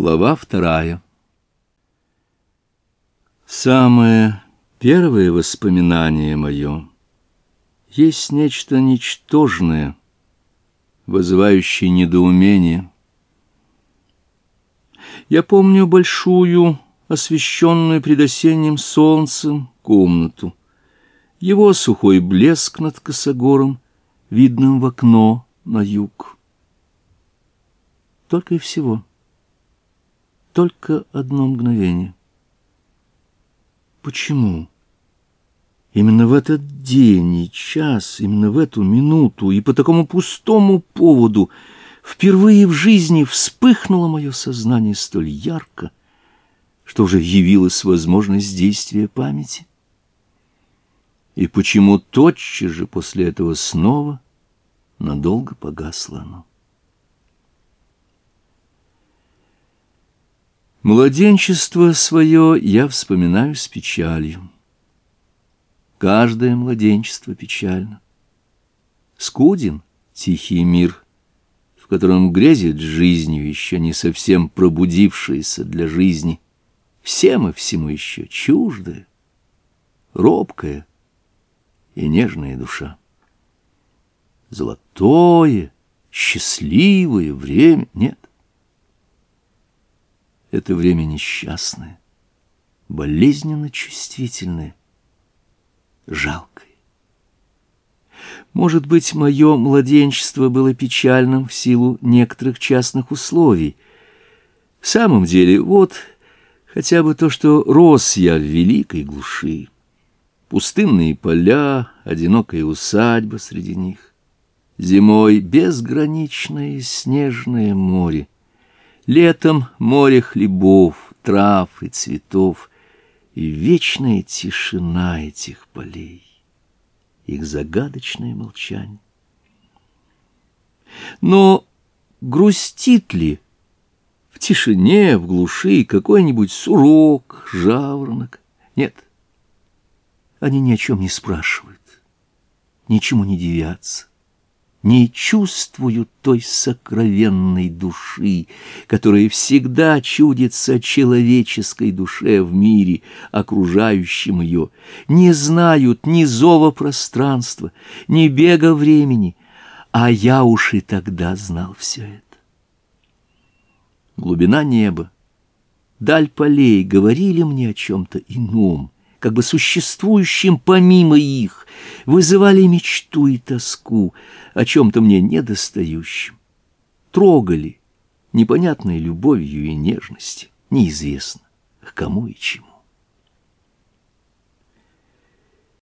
Глава вторая Самое первое воспоминание мое есть нечто ничтожное, вызывающее недоумение. Я помню большую, освещенную предосенним солнцем, комнату. Его сухой блеск над косогором, видным в окно на юг. Только и всего — только одно мгновение. Почему? Именно в этот день и час, именно в эту минуту и по такому пустому поводу впервые в жизни вспыхнуло мое сознание столь ярко, что уже явилась возможность действия памяти. И почему тотчас же после этого снова надолго погасло оно? Младенчество свое я вспоминаю с печалью. Каждое младенчество печально. Скуден тихий мир, в котором грезит жизнью еще не совсем пробудившаяся для жизни. Все мы всему еще чуждая, робкая и нежная душа. Золотое, счастливое время нет. Это время несчастное, болезненно чувствительное, жалкое. Может быть, мое младенчество было печальным в силу некоторых частных условий. В самом деле, вот хотя бы то, что рос я в великой глуши. Пустынные поля, одинокая усадьба среди них. Зимой безграничное снежное море. Летом море хлебов, трав и цветов, и вечная тишина этих полей, их загадочное молчание. Но грустит ли в тишине, в глуши какой-нибудь сурок, жаворонок? Нет, они ни о чем не спрашивают, ничему не девятся не чувствую той сокровенной души, которая всегда чудится человеческой душе в мире, окружающем ее, не знают ни зова пространства, ни бега времени, а я уж и тогда знал все это. Глубина неба, даль полей говорили мне о чем-то ином, как бы существующим помимо их, вызывали мечту и тоску о чем-то мне недостающем, трогали непонятной любовью и нежностью, неизвестно к кому и чему.